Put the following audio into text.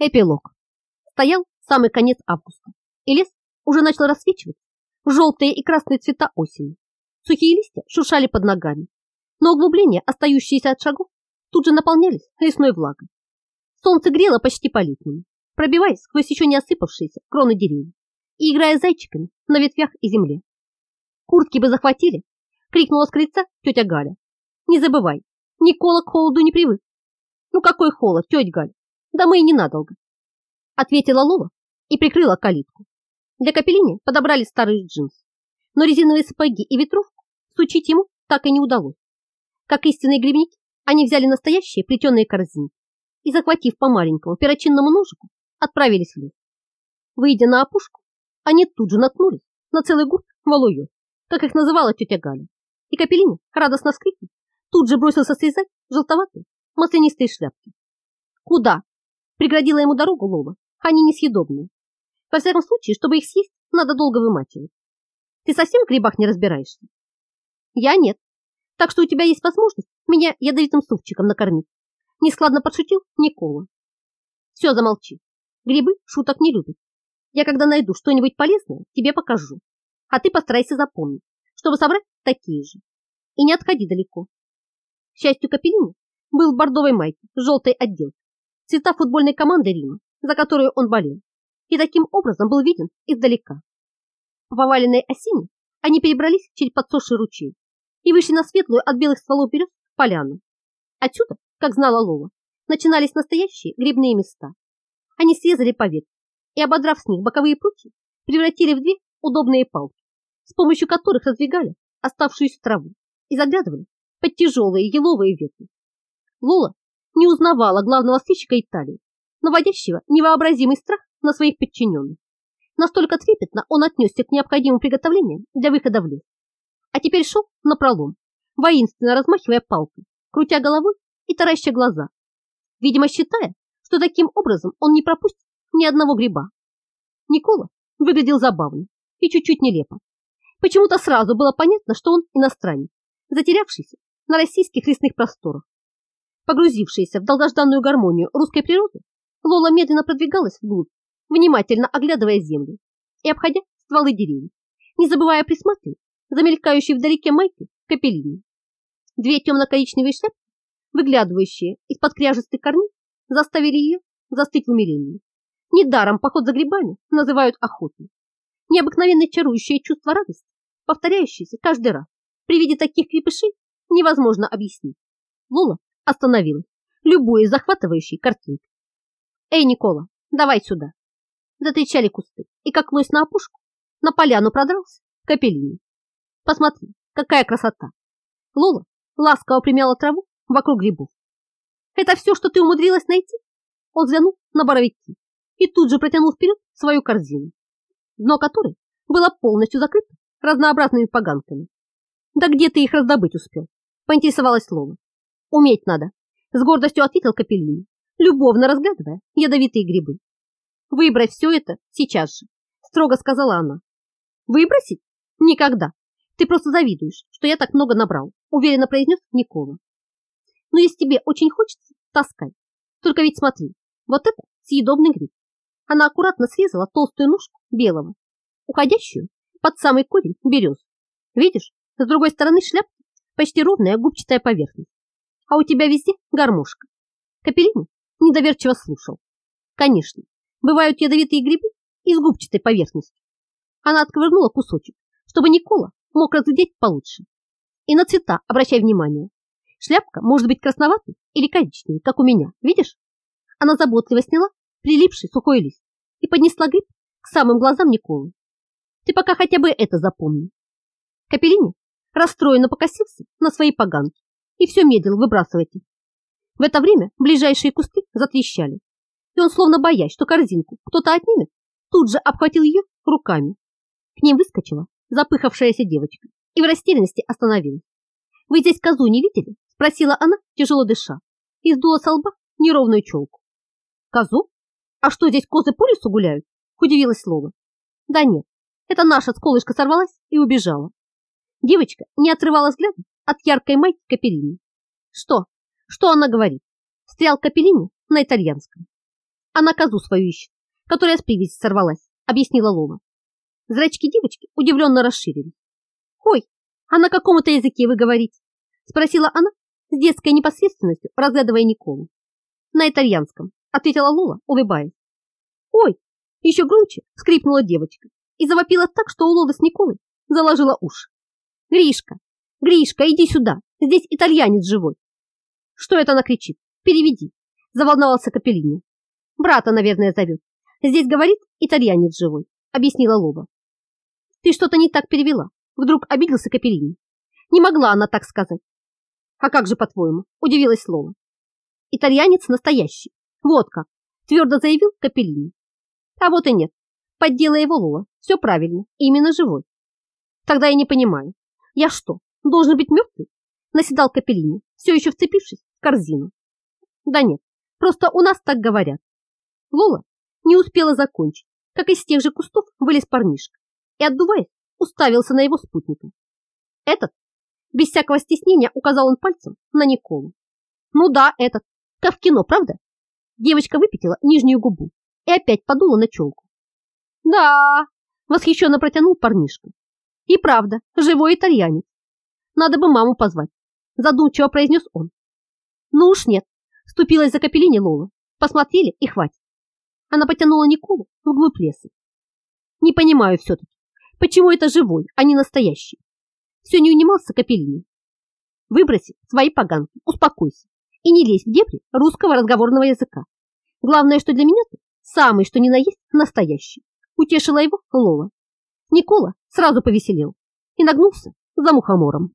Эпилог. Стоял самый конец августа, и лес уже начал рассвечивать желтые и красные цвета осени. Сухие листья шуршали под ногами, но углубления, остающиеся от шагов, тут же наполнялись лесной влагой. Солнце грело почти по-летнему, пробиваясь сквозь еще не осыпавшиеся кроны деревьев и играя зайчиками на ветвях и земле. «Куртки бы захватили!» — крикнула с крыльца тетя Галя. «Не забывай, Никола к холоду не привык». «Ну какой холод, тетя Галь? Да мы и ненадолго. Ответила Лола и прикрыла калитку. Для капеллини подобрали старые джинсы, но резиновые сапоги и ветровку сучить ему так и не удалось. Как истинные грибники, они взяли настоящие плетеные корзины и, захватив по маленькому перочинному ножику, отправились в лес. Выйдя на опушку, они тут же наткнулись на целый гурт валуев, как их называла тетя Галя, и Капеллини, радостно скрикнув, тут же бросился срезать желтоватые маслянистые шляпки. «Куда?» Преградила ему дорогу Лола. Они несъедобные. Во всяком случае, чтобы их съесть, надо долго вымачивать. Ты совсем в грибах не разбираешься? Я нет. Так что у тебя есть возможность меня ядовитым супчиком накормить. Нескладно подшутил Никола. Все, замолчи. Грибы шуток не любят. Я когда найду что-нибудь полезное, тебе покажу. А ты постарайся запомнить, чтобы собрать такие же. И не отходи далеко. К счастью, Капеллини был в бордовой майке с желтой отделкой цвета футбольной команды Рима, за которую он болел, и таким образом был виден издалека. По поваленной осине они перебрались через подсохший ручей и вышли на светлую от белых стволов берез поляну. Отсюда, как знала Лола, начинались настоящие грибные места. Они срезали по и, ободрав с них боковые прутья, превратили в две удобные палки, с помощью которых раздвигали оставшуюся траву и заглядывали под тяжелые еловые ветви. Лола не узнавала главного сыщика Италии, наводящего невообразимый страх на своих подчиненных. Настолько трепетно он отнесся к необходимым приготовлениям для выхода в лес. А теперь шел на пролом, воинственно размахивая палкой, крутя головой и тараща глаза, видимо, считая, что таким образом он не пропустит ни одного гриба. Никола выглядел забавно и чуть-чуть нелепо. Почему-то сразу было понятно, что он иностранец, затерявшийся на российских лесных просторах. Погрузившаяся в долгожданную гармонию русской природы, Лола медленно продвигалась вглубь, внимательно оглядывая землю и обходя стволы деревьев, не забывая присматривать за мелькающей вдалеке майки капеллини. Две темно-коричневые шляпки, выглядывающие из-под кряжестых корней, заставили ее застыть в умилении. Недаром поход за грибами называют охотой. Необыкновенно чарующее чувство радости, повторяющееся каждый раз при виде таких крепышей, невозможно объяснить. Лола остановилась, любуясь захватывающей картинкой. «Эй, Никола, давай сюда!» Затрещали кусты, и как лось на опушку, на поляну продрался капеллини. «Посмотри, какая красота!» Лола ласково примяла траву вокруг грибов. «Это все, что ты умудрилась найти?» Он взглянул на боровики и тут же протянул вперед свою корзину, дно которой было полностью закрыто разнообразными поганками. «Да где ты их раздобыть успел?» – поинтересовалась Лола. Уметь надо, с гордостью ответил Капеллини, любовно разглядывая ядовитые грибы. Выбрать все это сейчас же, строго сказала она. Выбросить? Никогда. Ты просто завидуешь, что я так много набрал, уверенно произнес Никола. Но если тебе очень хочется, таскай. Только ведь смотри, вот это съедобный гриб. Она аккуратно срезала толстую ножку белого, уходящую под самый корень берез. Видишь, с другой стороны шляпки почти ровная губчатая поверхность а у тебя везде гармошка. Капеллини недоверчиво слушал. Конечно, бывают ядовитые грибы из губчатой поверхности. Она отковырнула кусочек, чтобы Никола мог разглядеть получше. И на цвета обращай внимание. Шляпка может быть красноватой или коричневой, как у меня, видишь? Она заботливо сняла прилипший сухой лист и поднесла гриб к самым глазам Николы. Ты пока хотя бы это запомни. Капеллини расстроенно покосился на свои поганки и все медлил выбрасывать их. В это время ближайшие кусты затрещали, и он, словно боясь, что корзинку кто-то отнимет, тут же обхватил ее руками. К ним выскочила запыхавшаяся девочка и в растерянности остановилась. «Вы здесь козу не видели?» – спросила она, тяжело дыша, и сдула со лба неровную челку. «Козу? А что, здесь козы по лесу гуляют?» – удивилась Слова. «Да нет, это наша сколышка сорвалась и убежала». Девочка не отрывала взгляда от яркой майки Капеллини. Что? Что она говорит? Стрял Капеллини на итальянском. Она козу свою ищет, которая с привязи сорвалась, объяснила Лола. Зрачки девочки удивленно расширились. «Ой, а на каком-то языке вы говорите?» Спросила она с детской непосредственностью, разглядывая Николу. «На итальянском», ответила Лола, улыбаясь. «Ой!» Еще громче скрипнула девочка и завопила так, что у Лолы с Николой заложила уши. «Гришка! Гришка, иди сюда! Здесь итальянец живой!» «Что это она кричит? Переведи!» Заволновался Капеллини. «Брата, наверное, зовет. Здесь говорит итальянец живой», объяснила Лоба. «Ты что-то не так перевела», вдруг обиделся Капеллини. Не могла она так сказать. «А как же, по-твоему?» удивилась Лола. «Итальянец настоящий. Вот как!» твердо заявил Капеллини. А вот и нет. Поддела его Лола. Все правильно. Именно живой. Тогда я не понимаю. Я что, должен быть мертвый? Наседал Капеллини, все еще вцепившись в корзину. Да нет, просто у нас так говорят. Лола не успела закончить, как из тех же кустов вылез парнишка и, отдуваясь, уставился на его спутника. Этот, без всякого стеснения, указал он пальцем на Николу. Ну да, этот, как в кино, правда? Девочка выпятила нижнюю губу и опять подула на челку. Да, восхищенно протянул парнишка. И правда, живой итальянец. Надо бы маму позвать, задумчиво произнес он. Ну уж нет, ступилась за капеллини Лола. Посмотрели и хватит. Она потянула Николу вглубь леса. Не понимаю все-таки, почему это живой, а не настоящий. Все не унимался капеллини. Выброси свои поганки, успокойся и не лезь в дебри русского разговорного языка. Главное, что для меня ты самый, что ни на есть, настоящий. Утешила его Лола. Никола сразу повеселел и нагнулся за мухомором.